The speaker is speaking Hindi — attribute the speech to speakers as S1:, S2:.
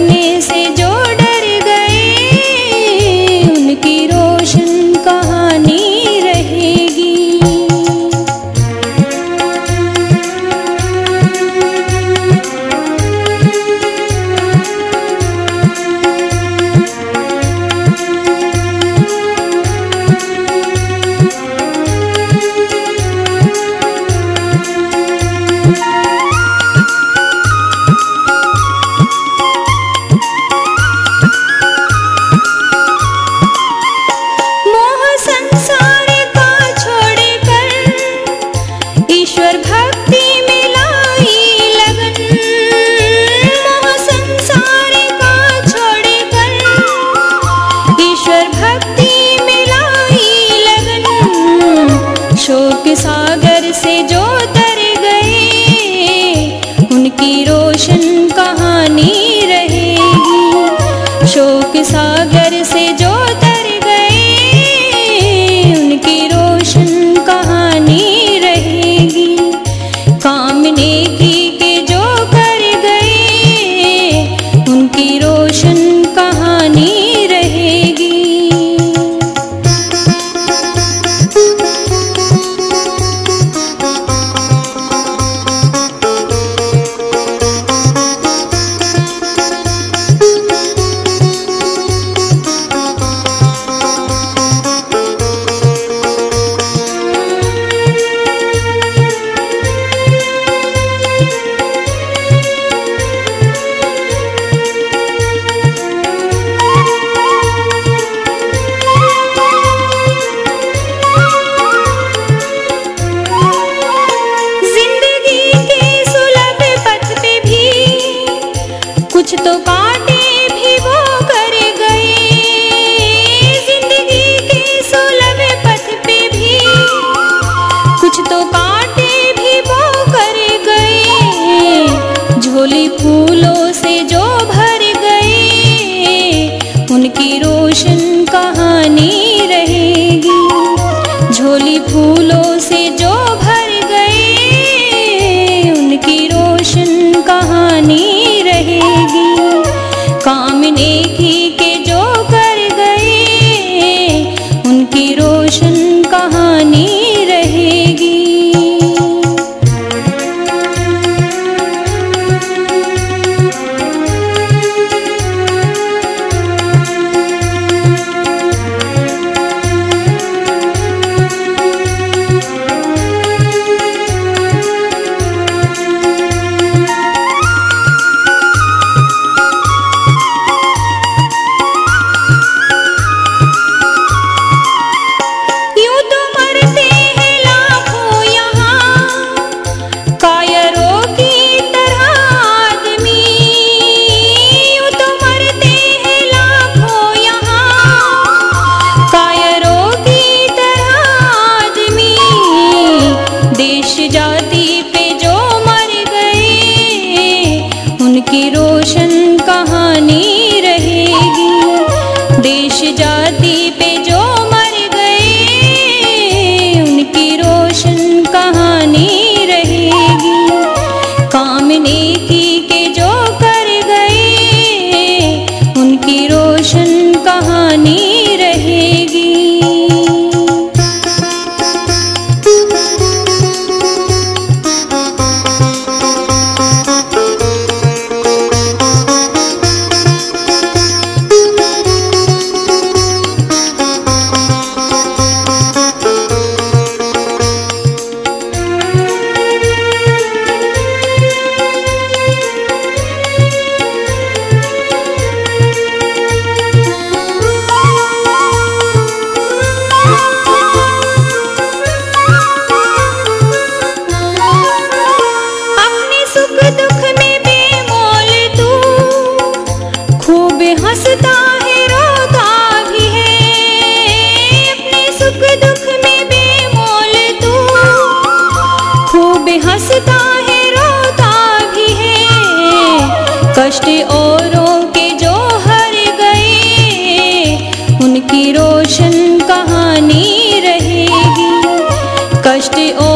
S1: करने से जो से जो tu. जाति में हंसता है, रोता भी है। कष्ट औरों के जो हर गए, उनकी रोशन कहानी रहेगी। कष्ट और